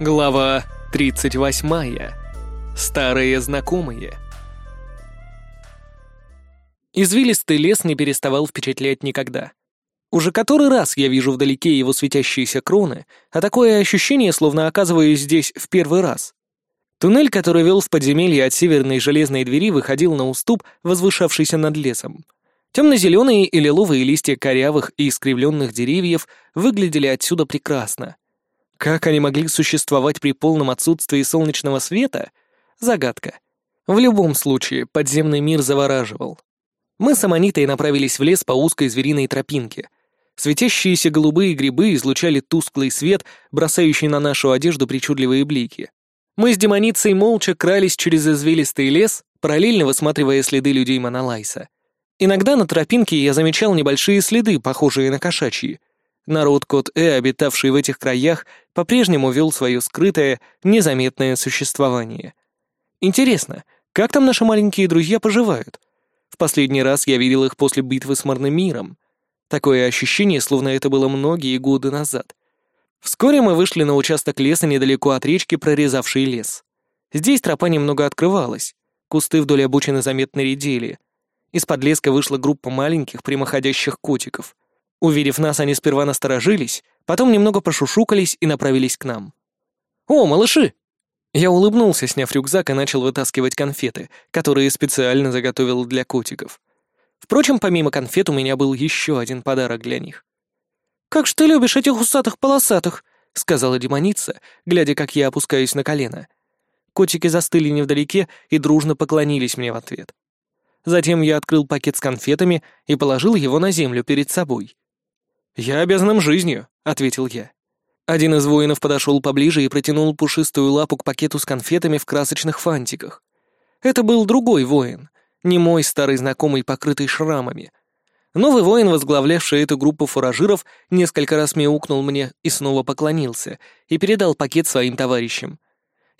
Глава 38. Старые знакомые. Извилистый лес не переставал впечатлять никогда. Уже который раз я вижу вдалеке его светящиеся кроны, а такое ощущение, словно оказываюсь здесь в первый раз. Туннель, который вел в подземелье от северной железной двери, выходил на уступ, возвышавшийся над лесом. Темно-зеленые и лиловые листья корявых и искривленных деревьев выглядели отсюда прекрасно. Как они могли существовать при полном отсутствии солнечного света? Загадка. В любом случае, подземный мир завораживал. Мы с Аманитой направились в лес по узкой звериной тропинке — Светящиеся голубые грибы излучали тусклый свет, бросающий на нашу одежду причудливые блики. Мы с демоницей молча крались через извилистый лес, параллельно высматривая следы людей Монолайса. Иногда на тропинке я замечал небольшие следы, похожие на кошачьи. Народ Кот-Э, обитавший в этих краях, по-прежнему вел свое скрытое, незаметное существование. Интересно, как там наши маленькие друзья поживают? В последний раз я видел их после битвы с Марным миром. Такое ощущение, словно это было многие годы назад. Вскоре мы вышли на участок леса недалеко от речки, прорезавшей лес. Здесь тропа немного открывалась. Кусты вдоль обочины заметно редели. Из-под леска вышла группа маленьких прямоходящих котиков. Увидев нас, они сперва насторожились, потом немного пошушукались и направились к нам. «О, малыши!» Я улыбнулся, сняв рюкзак, и начал вытаскивать конфеты, которые специально заготовил для котиков. Впрочем, помимо конфет у меня был еще один подарок для них. «Как ж ты любишь этих усатых-полосатых!» — сказала демоница, глядя, как я опускаюсь на колено. Котики застыли невдалеке и дружно поклонились мне в ответ. Затем я открыл пакет с конфетами и положил его на землю перед собой. «Я обязан им жизнью», — ответил я. Один из воинов подошел поближе и протянул пушистую лапу к пакету с конфетами в красочных фантиках. Это был другой воин, не мой старый знакомый, покрытый шрамами. Новый воин, возглавлявший эту группу фуражиров, несколько раз мяукнул мне и снова поклонился, и передал пакет своим товарищам.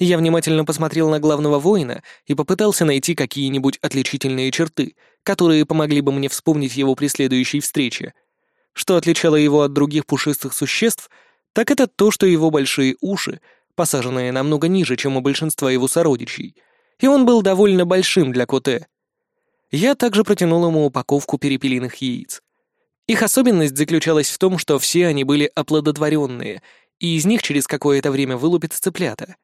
Я внимательно посмотрел на главного воина и попытался найти какие-нибудь отличительные черты, которые помогли бы мне вспомнить его при следующей встрече. Что отличало его от других пушистых существ, так это то, что его большие уши, посаженные намного ниже, чем у большинства его сородичей, и он был довольно большим для коте — я также протянул ему упаковку перепелиных яиц. Их особенность заключалась в том, что все они были оплодотворенные, и из них через какое-то время вылупятся цыплята.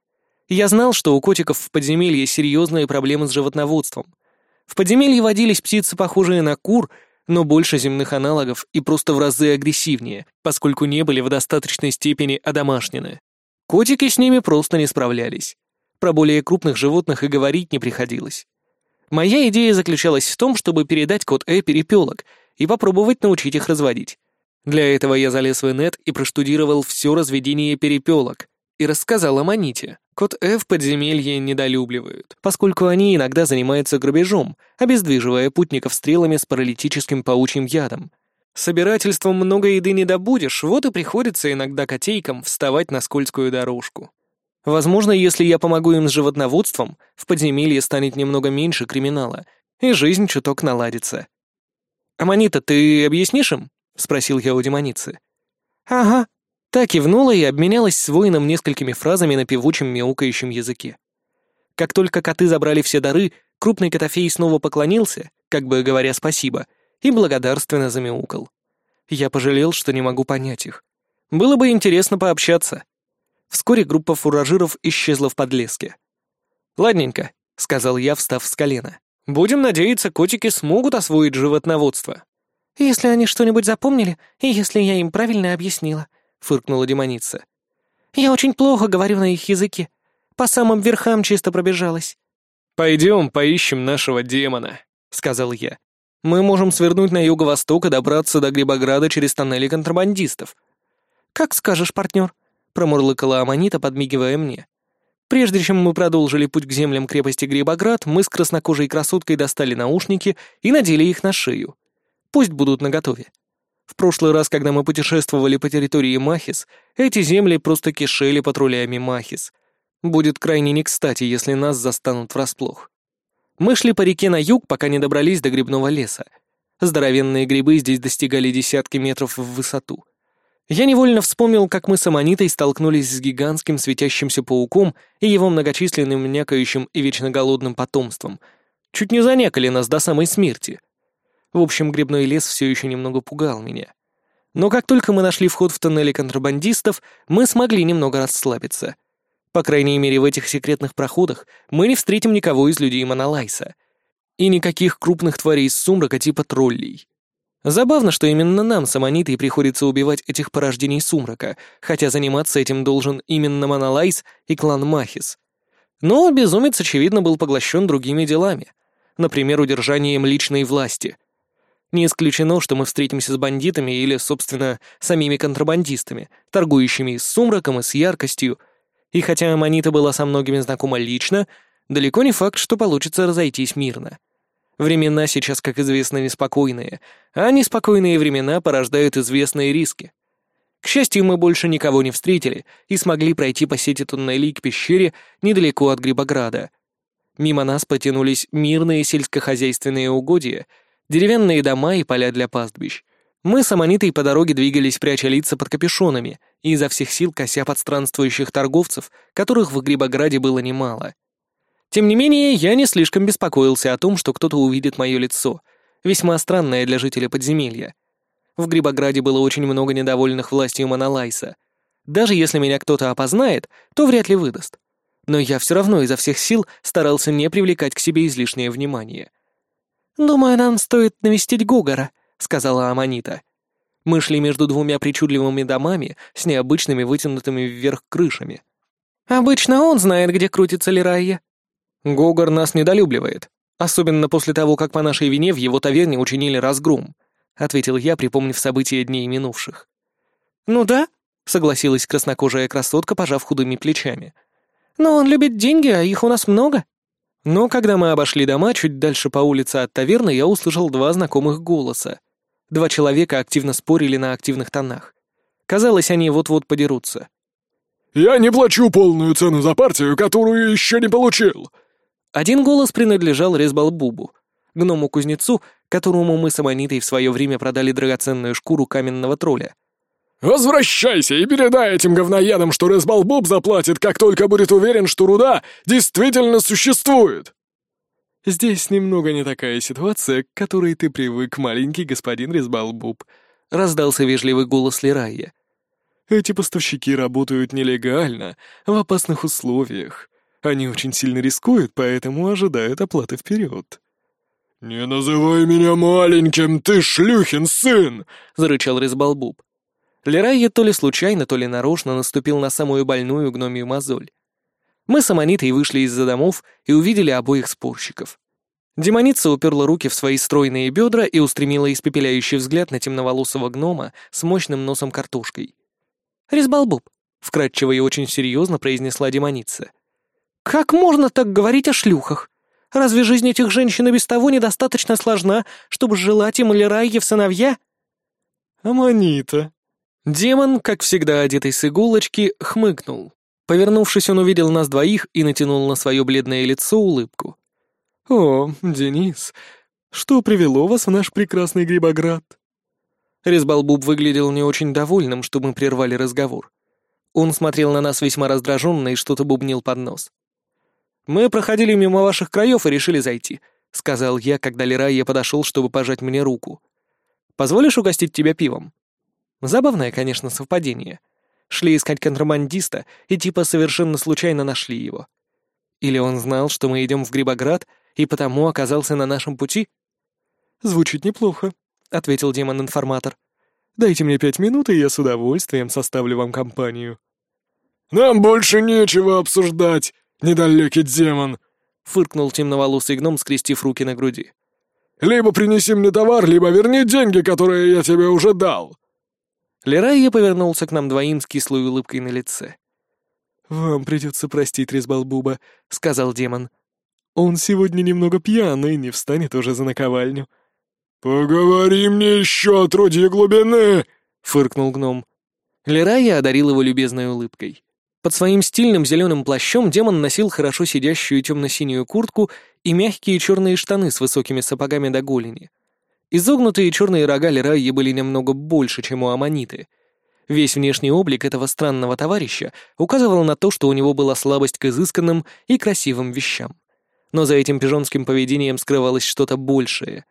Я знал, что у котиков в подземелье серьезные проблемы с животноводством. В подземелье водились птицы, похожие на кур, но больше земных аналогов и просто в разы агрессивнее, поскольку не были в достаточной степени одомашнены. Котики с ними просто не справлялись. Про более крупных животных и говорить не приходилось. Моя идея заключалась в том, чтобы передать код Э перепелок и попробовать научить их разводить. Для этого я залез в инет и проштудировал все разведение перепелок и рассказал о Маните. Код Э в подземелье недолюбливают, поскольку они иногда занимаются грабежом, обездвиживая путников стрелами с паралитическим паучьим ядом. Собирательством много еды не добудешь, вот и приходится иногда котейкам вставать на скользкую дорожку. Возможно, если я помогу им с животноводством, в подземелье станет немного меньше криминала, и жизнь чуток наладится. «Аманита, ты объяснишь им?» — спросил я у демоницы. «Ага». Так кивнула и обменялась с воином несколькими фразами на певучем мяукающем языке. Как только коты забрали все дары, крупный котофей снова поклонился, как бы говоря спасибо, и благодарственно замяукал. Я пожалел, что не могу понять их. Было бы интересно пообщаться. Вскоре группа фуражиров исчезла в подлеске. «Ладненько», — сказал я, встав с колена. «Будем надеяться, котики смогут освоить животноводство». «Если они что-нибудь запомнили, и если я им правильно объяснила», — фыркнула демоница. «Я очень плохо говорю на их языке. По самым верхам чисто пробежалась». «Пойдем поищем нашего демона», — сказал я. «Мы можем свернуть на юго-восток и добраться до Грибограда через тоннели контрабандистов». «Как скажешь, партнер», промурлыкала Аманита, подмигивая мне. Прежде чем мы продолжили путь к землям крепости Грибоград, мы с краснокожей красоткой достали наушники и надели их на шею. Пусть будут наготове. В прошлый раз, когда мы путешествовали по территории Махис, эти земли просто кишели патрулями Махис. Будет крайне не кстати, если нас застанут врасплох. Мы шли по реке на юг, пока не добрались до грибного леса. Здоровенные грибы здесь достигали десятки метров в высоту. Я невольно вспомнил, как мы с Аманитой столкнулись с гигантским светящимся пауком и его многочисленным някающим и вечно голодным потомством. Чуть не занякали нас до самой смерти. В общем, грибной лес все еще немного пугал меня. Но как только мы нашли вход в тоннели контрабандистов, мы смогли немного расслабиться. По крайней мере, в этих секретных проходах мы не встретим никого из людей Монолайса. И никаких крупных тварей из сумрака типа троллей. Забавно, что именно нам с Аманитой приходится убивать этих порождений сумрака, хотя заниматься этим должен именно Монолайс и клан Махис. Но безумец, очевидно, был поглощен другими делами, например, удержанием личной власти. Не исключено, что мы встретимся с бандитами или, собственно, самими контрабандистами, торгующими с сумраком и с яркостью, и хотя Аманита была со многими знакома лично, далеко не факт, что получится разойтись мирно. Времена сейчас, как известно, неспокойные, а неспокойные времена порождают известные риски. К счастью, мы больше никого не встретили и смогли пройти по сети туннелей к пещере недалеко от Грибограда. Мимо нас потянулись мирные сельскохозяйственные угодья, деревянные дома и поля для пастбищ. Мы с Аманитой по дороге двигались, пряча лица под капюшонами, и изо всех сил кося под странствующих торговцев, которых в Грибограде было немало — тем не менее, я не слишком беспокоился о том, что кто-то увидит мое лицо, весьма странное для жителя подземелья. В Грибограде было очень много недовольных властью Монолайса. Даже если меня кто-то опознает, то вряд ли выдаст. Но я все равно изо всех сил старался не привлекать к себе излишнее внимание. «Думаю, нам стоит навестить Гогора», — сказала Аманита. Мы шли между двумя причудливыми домами с необычными вытянутыми вверх крышами. «Обычно он знает, где крутится Лирайя», Гогор нас недолюбливает, особенно после того, как по нашей вине в его таверне учинили разгром», — ответил я, припомнив события дней минувших. «Ну да», — согласилась краснокожая красотка, пожав худыми плечами. «Но он любит деньги, а их у нас много». Но когда мы обошли дома, чуть дальше по улице от таверны, я услышал два знакомых голоса. Два человека активно спорили на активных тонах. Казалось, они вот-вот подерутся. «Я не плачу полную цену за партию, которую еще не получил», один голос принадлежал Резбалбубу, гному-кузнецу, которому мы с Аманитой в свое время продали драгоценную шкуру каменного тролля. «Возвращайся и передай этим говноедам, что Резбалбуб заплатит, как только будет уверен, что руда действительно существует!» «Здесь немного не такая ситуация, к которой ты привык, маленький господин Резбалбуб», — раздался вежливый голос Лирайя. «Эти поставщики работают нелегально, в опасных условиях. Они очень сильно рискуют, поэтому ожидают оплаты вперед. «Не называй меня маленьким, ты шлюхин сын!» — зарычал Резбалбуб. Лерайя то ли случайно, то ли нарочно наступил на самую больную гномию мозоль. Мы с Аманитой вышли из-за домов и увидели обоих спорщиков. Демоница уперла руки в свои стройные бедра и устремила испепеляющий взгляд на темноволосого гнома с мощным носом картошкой. «Резбалбуб», — вкратчиво и очень серьезно произнесла демоница. Как можно так говорить о шлюхах? Разве жизнь этих женщин и без того недостаточно сложна, чтобы желать им Лерайе в сыновья? Аманита. Демон, как всегда одетый с иголочки, хмыкнул. Повернувшись, он увидел нас двоих и натянул на свое бледное лицо улыбку. «О, Денис, что привело вас в наш прекрасный Грибоград?» Резбалбуб выглядел не очень довольным, что мы прервали разговор. Он смотрел на нас весьма раздраженно и что-то бубнил под нос. «Мы проходили мимо ваших краев и решили зайти», — сказал я, когда Лерайя подошел, чтобы пожать мне руку. «Позволишь угостить тебя пивом?» Забавное, конечно, совпадение. Шли искать контрабандиста и типа совершенно случайно нашли его. Или он знал, что мы идем в Грибоград, и потому оказался на нашем пути? «Звучит неплохо», — ответил демон-информатор. «Дайте мне пять минут, и я с удовольствием составлю вам компанию». «Нам больше нечего обсуждать», «Недалекий демон!» — фыркнул темноволосый гном, скрестив руки на груди. «Либо принеси мне товар, либо верни деньги, которые я тебе уже дал!» Лерайя повернулся к нам двоим с кислой улыбкой на лице. «Вам придется простить Резбалбуба», — сказал демон. «Он сегодня немного пьян и не встанет уже за наковальню». «Поговори мне еще о труде глубины!» — фыркнул гном. Лерайя одарил его любезной улыбкой. Под своим стильным зеленым плащом демон носил хорошо сидящую темно-синюю куртку и мягкие черные штаны с высокими сапогами до голени. Изогнутые черные рога Лерайи были немного больше, чем у Аманиты. Весь внешний облик этого странного товарища указывал на то, что у него была слабость к изысканным и красивым вещам. Но за этим пижонским поведением скрывалось что-то большее.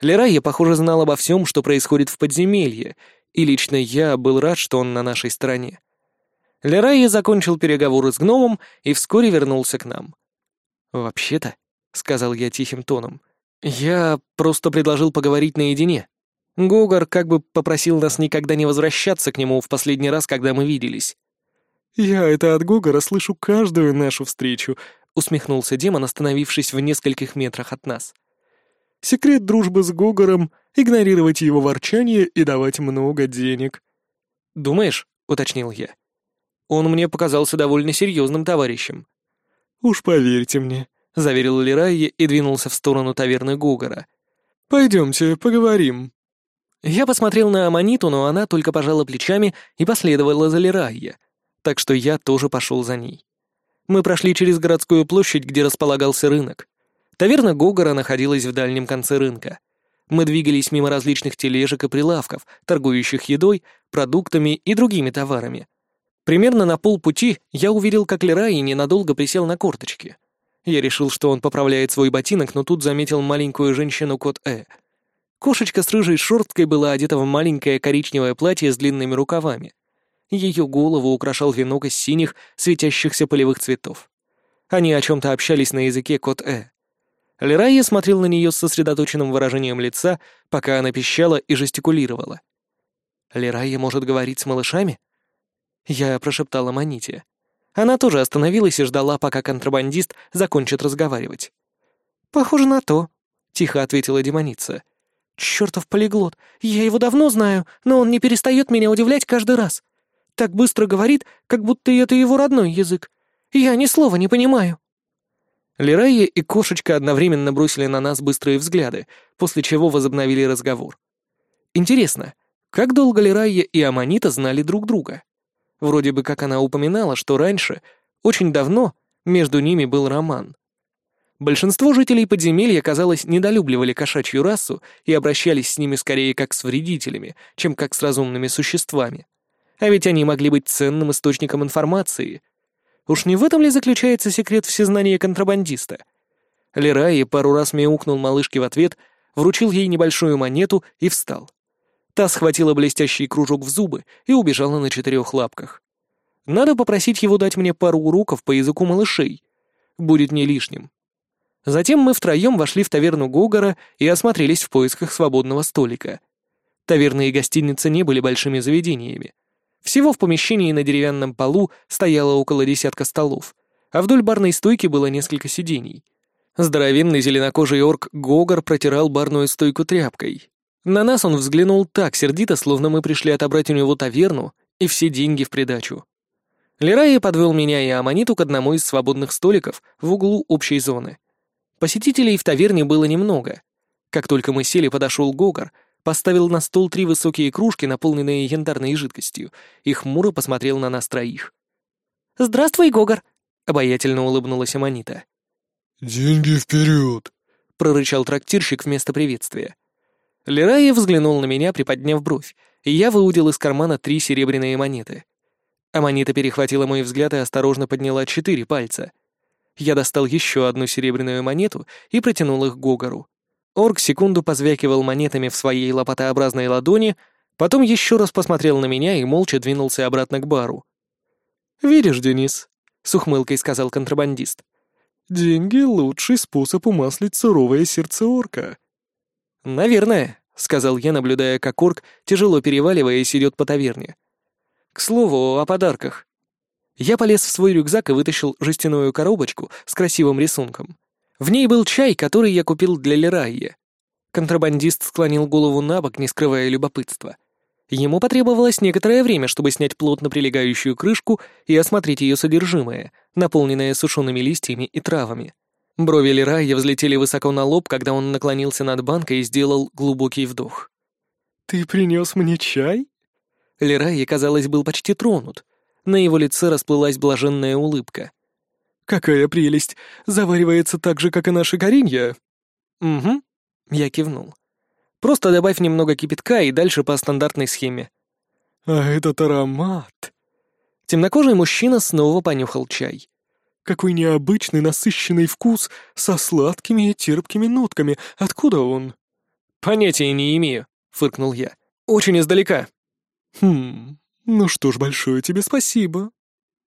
Лерайя, похоже, знал обо всем, что происходит в подземелье, и лично я был рад, что он на нашей стороне. Лерайя закончил переговоры с гномом и вскоре вернулся к нам. «Вообще-то», — сказал я тихим тоном, — «я просто предложил поговорить наедине». Гогар как бы попросил нас никогда не возвращаться к нему в последний раз, когда мы виделись. «Я это от Гогара слышу каждую нашу встречу», — усмехнулся демон, остановившись в нескольких метрах от нас. «Секрет дружбы с Гогором — игнорировать его ворчание и давать много денег». «Думаешь?» — уточнил я. «Он мне показался довольно серьезным товарищем». «Уж поверьте мне», — заверил Лирайе и двинулся в сторону таверны Гогора. «Пойдемте, поговорим». Я посмотрел на Аманиту, но она только пожала плечами и последовала за Лерайя, так что я тоже пошел за ней. Мы прошли через городскую площадь, где располагался рынок. Таверна Гогора находилась в дальнем конце рынка. Мы двигались мимо различных тележек и прилавков, торгующих едой, продуктами и другими товарами. Примерно на полпути я увидел, как Лерай ненадолго присел на корточки. Я решил, что он поправляет свой ботинок, но тут заметил маленькую женщину кот Э — Кошечка с рыжей шерсткой была одета в маленькое коричневое платье с длинными рукавами. Ее голову украшал венок из синих, светящихся полевых цветов. Они о чем-то общались на языке кот-э. Лерайя смотрел на нее с сосредоточенным выражением лица, пока она пищала и жестикулировала. «Лерайя может говорить с малышами?» Я прошептала Маните. Она тоже остановилась и ждала, пока контрабандист закончит разговаривать. «Похоже на то», — тихо ответила демоница. Чёртов полиглот. Я его давно знаю, но он не перестает меня удивлять каждый раз. Так быстро говорит, как будто это его родной язык. Я ни слова не понимаю». Лирайя и кошечка одновременно бросили на нас быстрые взгляды, после чего возобновили разговор. Интересно, как долго Лирайя и Аманита знали друг друга? Вроде бы как она упоминала, что раньше, очень давно, между ними был роман. Большинство жителей подземелья, казалось, недолюбливали кошачью расу и обращались с ними скорее как с вредителями, чем как с разумными существами. А ведь они могли быть ценным источником информации. Уж не в этом ли заключается секрет всезнания контрабандиста? Лерай пару раз мяукнул малышке в ответ, вручил ей небольшую монету и встал. Та схватила блестящий кружок в зубы и убежала на четырех лапках. Надо попросить его дать мне пару уроков по языку малышей. Будет не лишним. Затем мы втроем вошли в таверну Гогора и осмотрелись в поисках свободного столика. Таверны и гостиницы не были большими заведениями. Всего в помещении на деревянном полу стояло около десятка столов, а вдоль барной стойки было несколько сидений. Здоровенный зеленокожий орк Гогор протирал барную стойку тряпкой. На нас он взглянул так сердито, словно мы пришли отобрать у него таверну и все деньги в придачу. Лерайя подвел меня и Аманиту к одному из свободных столиков в углу общей зоны. Посетителей в таверне было немного. Как только мы сели, подошел Гогар, поставил на стол три высокие кружки, наполненные янтарной жидкостью, и хмуро посмотрел на нас троих. «Здравствуй, Гогар!» — обаятельно улыбнулась Аманита. «Деньги вперед!» — прорычал трактирщик вместо приветствия. Лерая взглянул на меня, приподняв бровь, и я выудил из кармана три серебряные монеты. Аманита перехватила мой взгляд и осторожно подняла четыре пальца — я достал еще одну серебряную монету и протянул их Гогору. Орк секунду позвякивал монетами в своей лопатообразной ладони, потом еще раз посмотрел на меня и молча двинулся обратно к бару. «Видишь, Денис», — с ухмылкой сказал контрабандист, — «деньги — лучший способ умаслить суровое сердце орка». «Наверное», — сказал я, наблюдая, как орк, тяжело переваливаясь, идет по таверне. «К слову, о подарках. Я полез в свой рюкзак и вытащил жестяную коробочку с красивым рисунком. В ней был чай, который я купил для Лерайя. Контрабандист склонил голову на бок, не скрывая любопытства. Ему потребовалось некоторое время, чтобы снять плотно прилегающую крышку и осмотреть ее содержимое, наполненное сушеными листьями и травами. Брови Лерайя взлетели высоко на лоб, когда он наклонился над банкой и сделал глубокий вдох. «Ты принес мне чай?» Лерайя, казалось, был почти тронут — на его лице расплылась блаженная улыбка. «Какая прелесть! Заваривается так же, как и наша горинья!» «Угу», — я кивнул. «Просто добавь немного кипятка и дальше по стандартной схеме». А этот аромат... Темнокожий мужчина снова понюхал чай. Какой необычный насыщенный вкус со сладкими и терпкими нотками. Откуда он? Понятия не имею, фыркнул я. Очень издалека. Хм, ну что ж, большое тебе спасибо.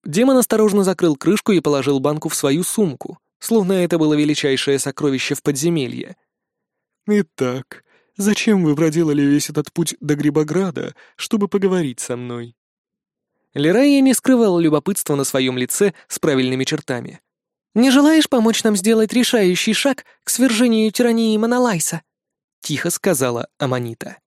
Демон осторожно закрыл крышку и положил банку в свою сумку, словно это было величайшее сокровище в подземелье. Итак, зачем вы проделали весь этот путь до Грибограда, чтобы поговорить со мной? Лерайя не скрывала любопытства на своем лице с правильными чертами. «Не желаешь помочь нам сделать решающий шаг к свержению тирании Монолайса?» — тихо сказала Аманита.